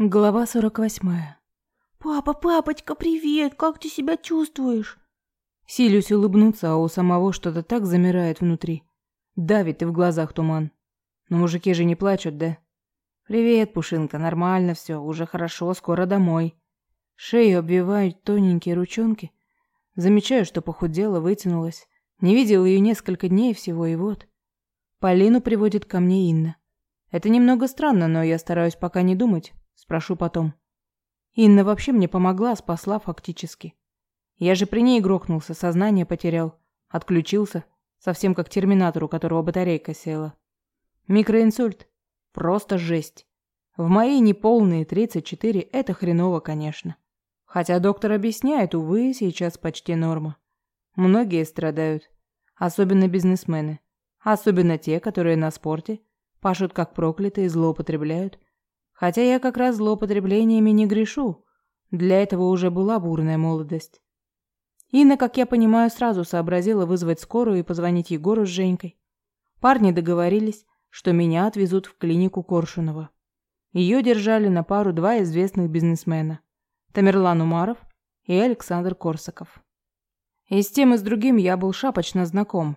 Глава 48. «Папа, папочка, привет! Как ты себя чувствуешь?» Силюсь улыбнуться, а у самого что-то так замирает внутри. Давит и в глазах туман. Но мужики же не плачут, да? «Привет, Пушинка, нормально все, уже хорошо, скоро домой». Шею обвивают тоненькие ручонки. Замечаю, что похудела, вытянулась. Не видел ее несколько дней всего, и вот. Полину приводит ко мне Инна. Это немного странно, но я стараюсь пока не думать. Спрошу потом. Инна вообще мне помогла, спасла фактически. Я же при ней грохнулся, сознание потерял. Отключился. Совсем как терминатор, у которого батарейка села. Микроинсульт. Просто жесть. В мои неполные 34 это хреново, конечно. Хотя доктор объясняет, увы, сейчас почти норма. Многие страдают. Особенно бизнесмены. Особенно те, которые на спорте. Пашут как проклятые, злоупотребляют. Хотя я как раз злоупотреблениями не грешу. Для этого уже была бурная молодость. Инна, как я понимаю, сразу сообразила вызвать скорую и позвонить Егору с Женькой. Парни договорились, что меня отвезут в клинику Коршунова. Ее держали на пару два известных бизнесмена – Тамерлан Умаров и Александр Корсаков. И с тем и с другим я был шапочно знаком.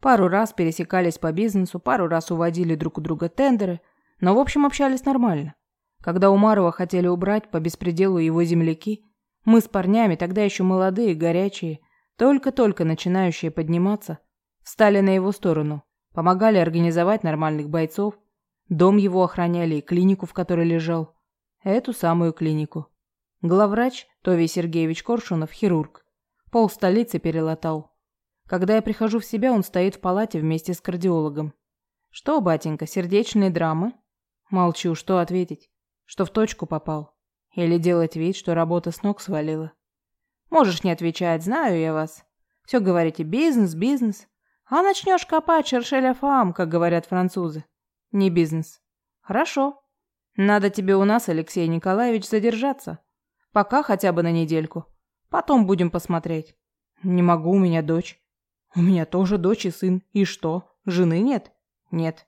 Пару раз пересекались по бизнесу, пару раз уводили друг у друга тендеры, но в общем общались нормально. Когда Умарова хотели убрать по беспределу его земляки, мы с парнями, тогда еще молодые, горячие, только-только начинающие подниматься, встали на его сторону, помогали организовать нормальных бойцов, дом его охраняли и клинику, в которой лежал. Эту самую клинику. Главврач Тови Сергеевич Коршунов, хирург. Пол столицы перелатал. Когда я прихожу в себя, он стоит в палате вместе с кардиологом. «Что, батенька, сердечные драмы?» Молчу, что ответить что в точку попал. Или делать вид, что работа с ног свалила. Можешь не отвечать, знаю я вас. Все говорите бизнес, бизнес. А начнешь копать шершеля фам, как говорят французы. Не бизнес. Хорошо. Надо тебе у нас, Алексей Николаевич, задержаться. Пока хотя бы на недельку. Потом будем посмотреть. Не могу, у меня дочь. У меня тоже дочь и сын. И что, жены нет? Нет.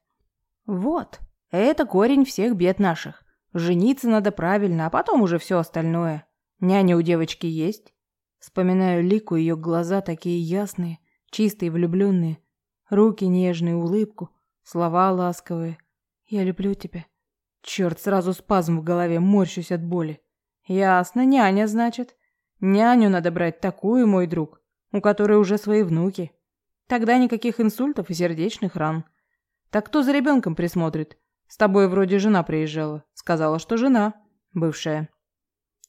Вот, это корень всех бед наших. Жениться надо правильно, а потом уже все остальное. Няня у девочки есть. Вспоминаю Лику, ее глаза такие ясные, чистые, влюбленные. Руки нежные, улыбку, слова ласковые. Я люблю тебя. Черт, сразу спазм в голове, морщусь от боли. Ясно, няня, значит. Няню надо брать такую, мой друг, у которой уже свои внуки. Тогда никаких инсультов и сердечных ран. Так кто за ребенком присмотрит? С тобой вроде жена приезжала. Сказала, что жена. Бывшая.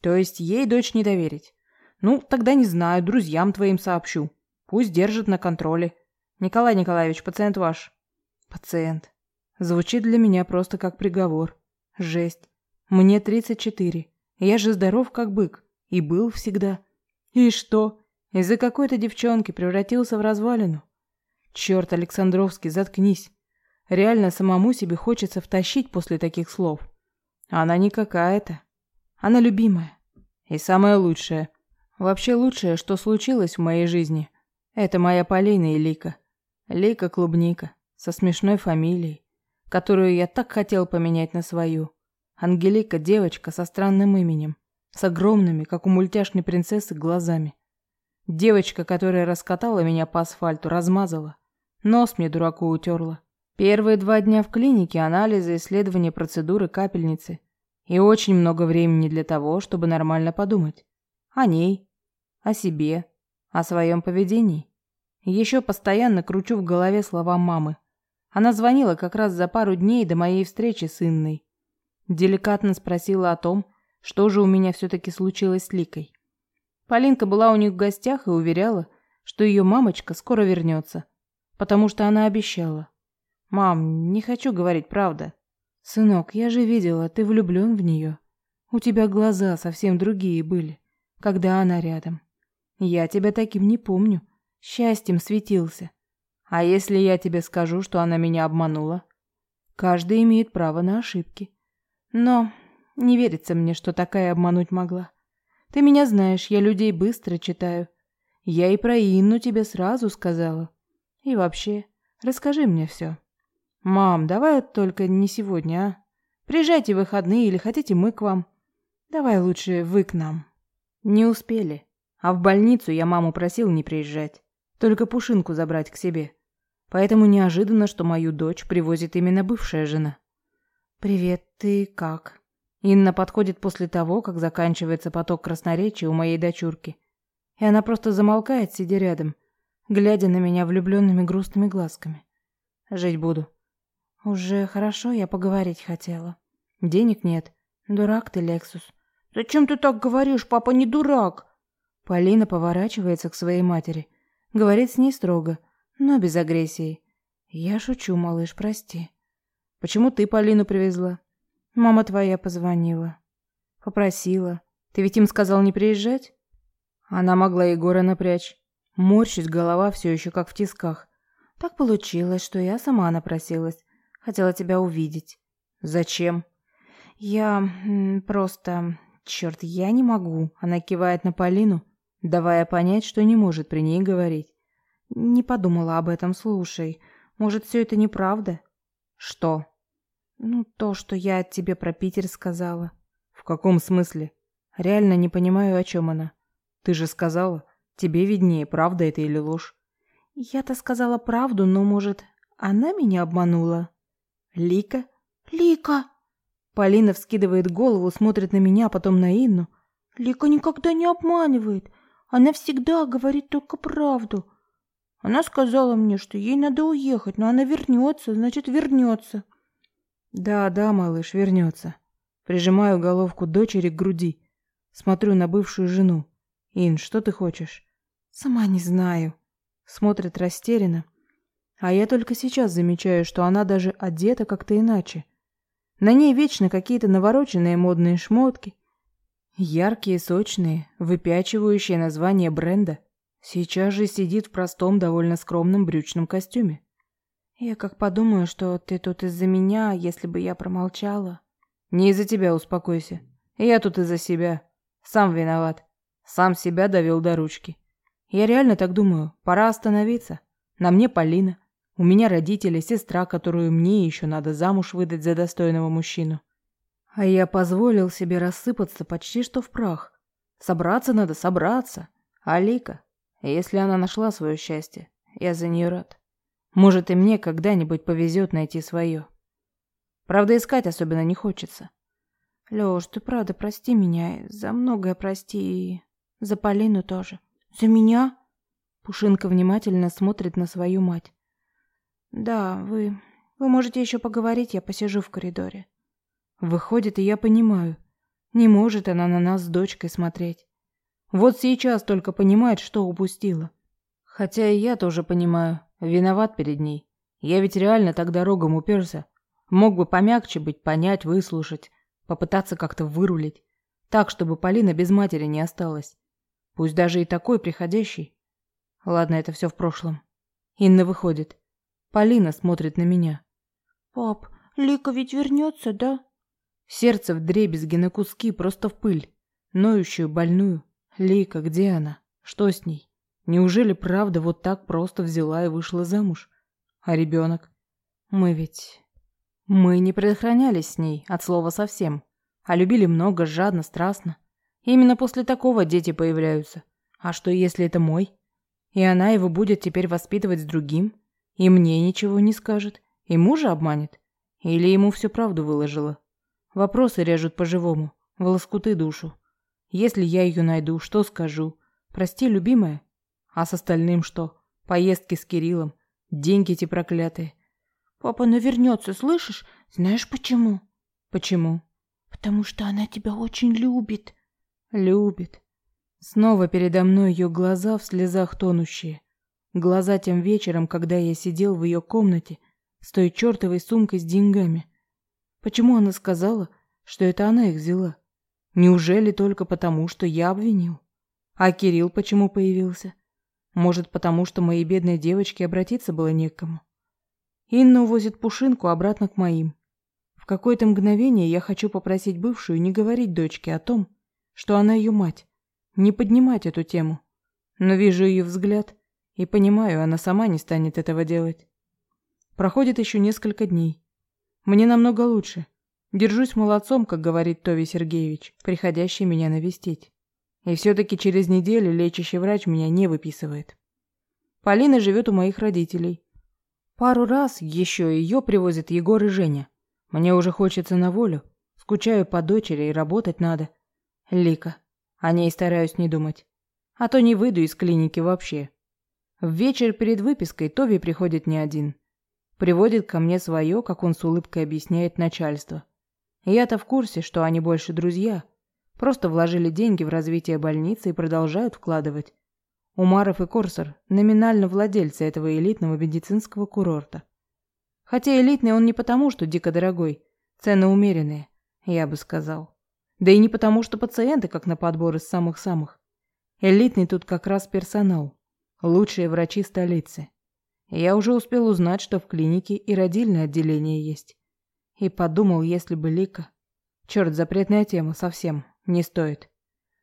То есть ей дочь не доверить. Ну, тогда не знаю, друзьям твоим сообщу. Пусть держат на контроле. Николай Николаевич, пациент ваш. Пациент. Звучит для меня просто как приговор. Жесть. Мне 34. Я же здоров как бык. И был всегда. И что? Из-за какой-то девчонки превратился в развалину. Черт, Александровский, заткнись. Реально самому себе хочется втащить после таких слов. Она не какая-то. Она любимая. И самое лучшее. Вообще лучшее, что случилось в моей жизни. Это моя Полина и Лика. Лика Клубника. Со смешной фамилией. Которую я так хотел поменять на свою. Ангелика девочка со странным именем. С огромными, как у мультяшной принцессы, глазами. Девочка, которая раскатала меня по асфальту, размазала. Нос мне дураку утерла. Первые два дня в клинике анализы, исследования, процедуры, капельницы. И очень много времени для того, чтобы нормально подумать. О ней, о себе, о своем поведении. Еще постоянно кручу в голове слова мамы. Она звонила как раз за пару дней до моей встречи с Инной. Деликатно спросила о том, что же у меня все-таки случилось с Ликой. Полинка была у них в гостях и уверяла, что ее мамочка скоро вернется, потому что она обещала. «Мам, не хочу говорить правда». «Сынок, я же видела, ты влюблен в нее. У тебя глаза совсем другие были, когда она рядом. Я тебя таким не помню. Счастьем светился. А если я тебе скажу, что она меня обманула? Каждый имеет право на ошибки. Но не верится мне, что такая обмануть могла. Ты меня знаешь, я людей быстро читаю. Я и про Инну тебе сразу сказала. И вообще, расскажи мне все. «Мам, давай только не сегодня, а? Приезжайте в выходные или хотите мы к вам. Давай лучше вы к нам. Не успели. А в больницу я маму просил не приезжать. Только Пушинку забрать к себе. Поэтому неожиданно, что мою дочь привозит именно бывшая жена. «Привет, ты как?» Инна подходит после того, как заканчивается поток красноречия у моей дочурки. И она просто замолкает, сидя рядом, глядя на меня влюбленными грустными глазками. Жить буду. Уже хорошо, я поговорить хотела. Денег нет. Дурак ты, Лексус. Зачем ты так говоришь? Папа не дурак. Полина поворачивается к своей матери. Говорит с ней строго, но без агрессии. Я шучу, малыш, прости. Почему ты Полину привезла? Мама твоя позвонила. Попросила. Ты ведь им сказал не приезжать? Она могла Егора напрячь. Морщусь, голова все еще как в тисках. Так получилось, что я сама напросилась. Хотела тебя увидеть. Зачем? Я просто... Черт, я не могу. Она кивает на Полину, давая понять, что не может при ней говорить. Не подумала об этом, слушай. Может, все это неправда? Что? Ну, то, что я тебе про Питер сказала. В каком смысле? Реально не понимаю, о чем она. Ты же сказала, тебе виднее, правда это или ложь. Я-то сказала правду, но, может, она меня обманула? Лика? Лика! Полина вскидывает голову, смотрит на меня, а потом на Инну. Лика никогда не обманывает. Она всегда говорит только правду. Она сказала мне, что ей надо уехать, но она вернется, значит, вернется. Да, да, малыш, вернется. Прижимаю головку дочери к груди. Смотрю на бывшую жену. Ин, что ты хочешь? Сама не знаю. Смотрит растерянно. А я только сейчас замечаю, что она даже одета как-то иначе. На ней вечно какие-то навороченные модные шмотки. Яркие, сочные, выпячивающие название бренда. Сейчас же сидит в простом, довольно скромном брючном костюме. Я как подумаю, что ты тут из-за меня, если бы я промолчала. Не из-за тебя, успокойся. Я тут из-за себя. Сам виноват. Сам себя довел до ручки. Я реально так думаю. Пора остановиться. На мне Полина. У меня родители, сестра, которую мне еще надо замуж выдать за достойного мужчину. А я позволил себе рассыпаться почти что в прах. Собраться надо, собраться. Алика, если она нашла свое счастье, я за нее рад. Может, и мне когда-нибудь повезет найти свое. Правда, искать особенно не хочется. Лёш, ты правда прости меня, за многое прости и за Полину тоже. За меня? Пушинка внимательно смотрит на свою мать. Да, вы... Вы можете еще поговорить, я посижу в коридоре. Выходит, и я понимаю. Не может она на нас с дочкой смотреть. Вот сейчас только понимает, что упустила. Хотя и я тоже понимаю, Виноват перед ней. Я ведь реально так дорогом уперся. Мог бы помягче быть, понять, выслушать, попытаться как-то вырулить. Так, чтобы Полина без матери не осталась. Пусть даже и такой приходящий. Ладно, это все в прошлом. Инна выходит. Полина смотрит на меня. «Пап, Лика ведь вернется, да?» Сердце вдребезги на куски, просто в пыль. Ноющую, больную. Лика, где она? Что с ней? Неужели правда вот так просто взяла и вышла замуж? А ребенок? Мы ведь... Мы не предохранялись с ней, от слова совсем. А любили много, жадно, страстно. Именно после такого дети появляются. А что, если это мой? И она его будет теперь воспитывать с другим? И мне ничего не скажет? И мужа обманет? Или ему всю правду выложила? Вопросы режут по-живому, в лоскуты душу. Если я ее найду, что скажу? Прости, любимая, а с остальным что? Поездки с Кириллом, деньги эти проклятые. Папа навернется, слышишь? Знаешь почему? Почему? Потому что она тебя очень любит. Любит. Снова передо мной ее глаза в слезах тонущие. Глаза тем вечером, когда я сидел в ее комнате с той чертовой сумкой с деньгами. Почему она сказала, что это она их взяла? Неужели только потому, что я обвинил? А Кирилл почему появился? Может, потому что моей бедной девочке обратиться было некому. Инна увозит Пушинку обратно к моим. В какое-то мгновение я хочу попросить бывшую не говорить дочке о том, что она ее мать, не поднимать эту тему. Но вижу ее взгляд и понимаю, она сама не станет этого делать. Проходит еще несколько дней. Мне намного лучше. Держусь молодцом, как говорит Тови Сергеевич, приходящий меня навестить. И все-таки через неделю лечащий врач меня не выписывает. Полина живет у моих родителей. Пару раз еще ее привозят Егор и Женя. Мне уже хочется на волю. Скучаю по дочери и работать надо. Лика. О ней стараюсь не думать. А то не выйду из клиники вообще. В вечер перед выпиской Тови приходит не один. Приводит ко мне свое, как он с улыбкой объясняет начальство. Я-то в курсе, что они больше друзья. Просто вложили деньги в развитие больницы и продолжают вкладывать. Умаров и Корсар – номинально владельцы этого элитного медицинского курорта. Хотя элитный он не потому, что дико дорогой. Цены умеренные, я бы сказал. Да и не потому, что пациенты как на подбор из самых-самых. Элитный тут как раз персонал. Лучшие врачи столицы. Я уже успел узнать, что в клинике и родильное отделение есть. И подумал, если бы Лика... Черт, запретная тема, совсем. Не стоит.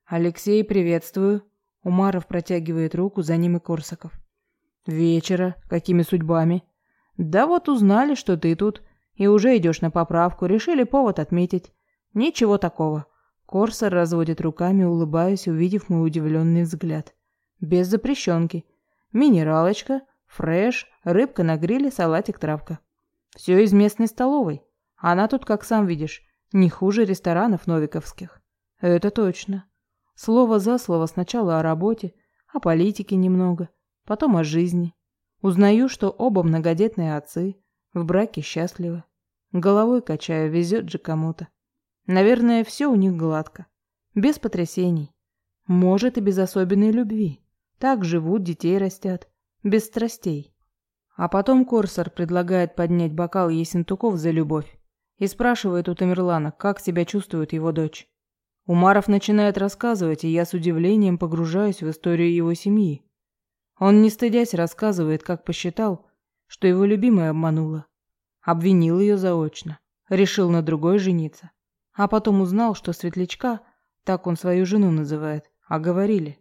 Алексей, приветствую. Умаров протягивает руку, за ним и Корсаков. Вечера. Какими судьбами? Да вот узнали, что ты тут. И уже идешь на поправку. Решили повод отметить. Ничего такого. Корсар разводит руками, улыбаясь, увидев мой удивленный взгляд. Без запрещенки. Минералочка, фреш, рыбка на гриле, салатик, травка. Все из местной столовой. Она тут, как сам видишь, не хуже ресторанов новиковских. Это точно. Слово за слово сначала о работе, о политике немного, потом о жизни. Узнаю, что оба многодетные отцы, в браке счастливы. Головой качаю, везет же кому-то. Наверное, все у них гладко. Без потрясений. Может, и без особенной любви. Так живут, детей растят. Без страстей. А потом Корсар предлагает поднять бокал Есентуков за любовь. И спрашивает у Тамерлана, как себя чувствует его дочь. Умаров начинает рассказывать, и я с удивлением погружаюсь в историю его семьи. Он, не стыдясь, рассказывает, как посчитал, что его любимая обманула. Обвинил ее заочно. Решил на другой жениться. А потом узнал, что Светлячка, так он свою жену называет, а говорили.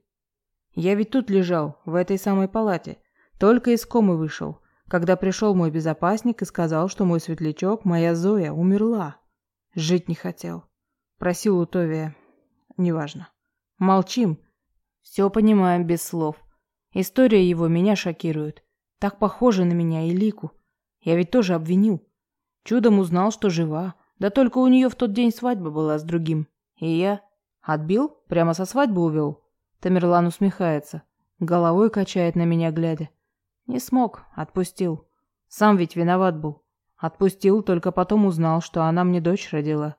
Я ведь тут лежал, в этой самой палате. Только из комы вышел, когда пришел мой безопасник и сказал, что мой светлячок, моя Зоя, умерла. Жить не хотел. Просил у Товия. Неважно. Молчим. Все понимаем без слов. История его меня шокирует. Так похожа на меня и Лику. Я ведь тоже обвинил. Чудом узнал, что жива. Да только у нее в тот день свадьба была с другим. И я... Отбил? Прямо со свадьбы увел? Тамерлан усмехается. Головой качает на меня, глядя. Не смог. Отпустил. Сам ведь виноват был. Отпустил, только потом узнал, что она мне дочь родила.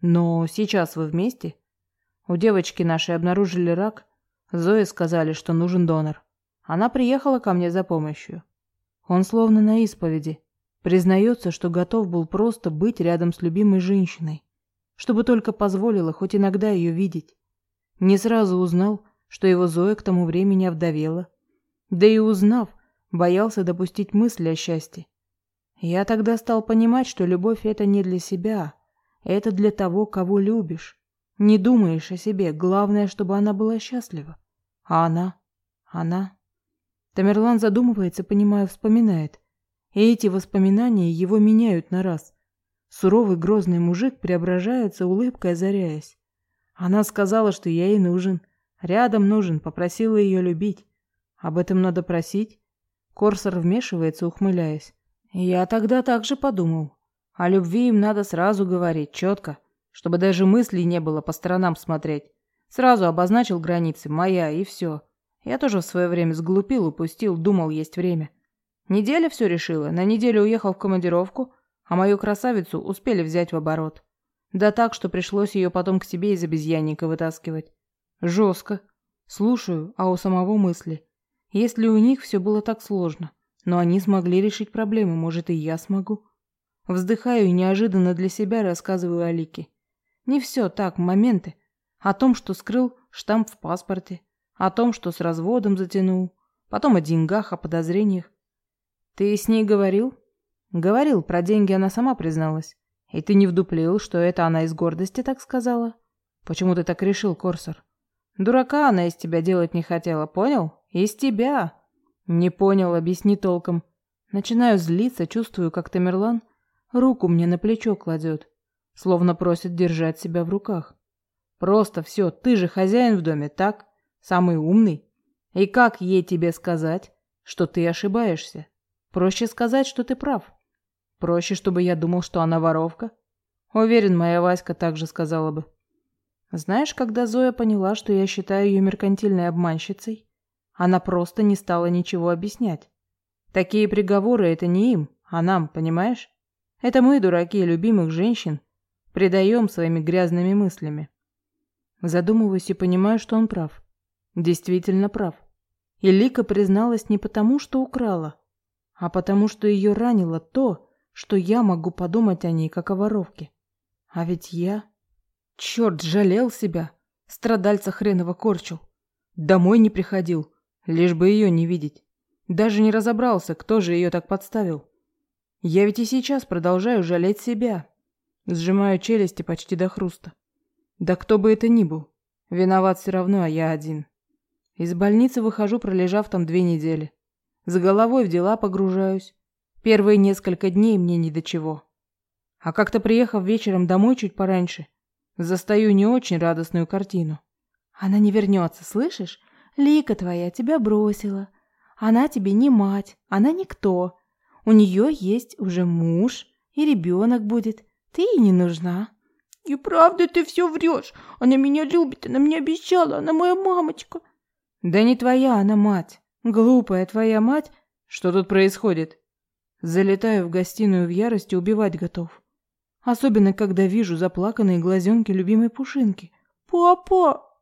Но сейчас вы вместе? У девочки нашей обнаружили рак. Зое сказали, что нужен донор. Она приехала ко мне за помощью. Он словно на исповеди. Признается, что готов был просто быть рядом с любимой женщиной, чтобы только позволила хоть иногда ее видеть. Не сразу узнал, что его Зоя к тому времени овдовела. Да и узнав, боялся допустить мысли о счастье. Я тогда стал понимать, что любовь — это не для себя, это для того, кого любишь. Не думаешь о себе, главное, чтобы она была счастлива. А она? Она? Тамерлан задумывается, понимая, вспоминает. И эти воспоминания его меняют на раз. Суровый грозный мужик преображается, улыбкой озаряясь. Она сказала, что я ей нужен. Рядом нужен, попросила ее любить. Об этом надо просить. Корсар вмешивается, ухмыляясь. Я тогда так же подумал. О любви им надо сразу говорить, четко, чтобы даже мыслей не было по сторонам смотреть. Сразу обозначил границы, моя, и все. Я тоже в свое время сглупил, упустил, думал, есть время. Неделя все решила, на неделю уехал в командировку, а мою красавицу успели взять в оборот. Да так, что пришлось ее потом к себе из обезьянника вытаскивать. Жестко. Слушаю, а у самого мысли. Если у них все было так сложно, но они смогли решить проблему, может и я смогу. Вздыхаю и неожиданно для себя рассказываю Алике. Не все так, моменты. О том, что скрыл штамп в паспорте. О том, что с разводом затянул. Потом о деньгах, о подозрениях. Ты с ней говорил? Говорил, про деньги она сама призналась. И ты не вдуплил, что это она из гордости так сказала? Почему ты так решил, Корсар? Дурака она из тебя делать не хотела, понял? Из тебя. Не понял, объясни толком. Начинаю злиться, чувствую, как Тамерлан Руку мне на плечо кладет. словно просит держать себя в руках. Просто все, ты же хозяин в доме, так? Самый умный. И как ей тебе сказать, что ты ошибаешься? Проще сказать, что ты прав. Проще, чтобы я думал, что она воровка. Уверен, моя Васька также сказала бы. Знаешь, когда Зоя поняла, что я считаю ее меркантильной обманщицей, она просто не стала ничего объяснять. Такие приговоры это не им, а нам, понимаешь? Это мы, дураки, любимых женщин, предаем своими грязными мыслями. Задумываюсь и понимаю, что он прав. Действительно прав. И Лика призналась не потому, что украла, а потому, что ее ранило то, что я могу подумать о ней, как о воровке. А ведь я... Черт, жалел себя. Страдальца хренова корчил. Домой не приходил, лишь бы ее не видеть. Даже не разобрался, кто же ее так подставил. Я ведь и сейчас продолжаю жалеть себя. Сжимаю челюсти почти до хруста. Да кто бы это ни был. Виноват все равно, а я один. Из больницы выхожу, пролежав там две недели. С головой в дела погружаюсь. Первые несколько дней мне ни до чего. А как-то приехав вечером домой чуть пораньше, застаю не очень радостную картину. Она не вернется, слышишь? Лика твоя тебя бросила. Она тебе не мать, она никто. У нее есть уже муж, и ребенок будет. Ты ей не нужна. И правда ты все врешь. Она меня любит, она мне обещала, она моя мамочка. Да не твоя она мать. Глупая твоя мать. Что тут происходит? Залетаю в гостиную в ярости, убивать готов. Особенно, когда вижу заплаканные глазенки любимой Пушинки. «Папа!»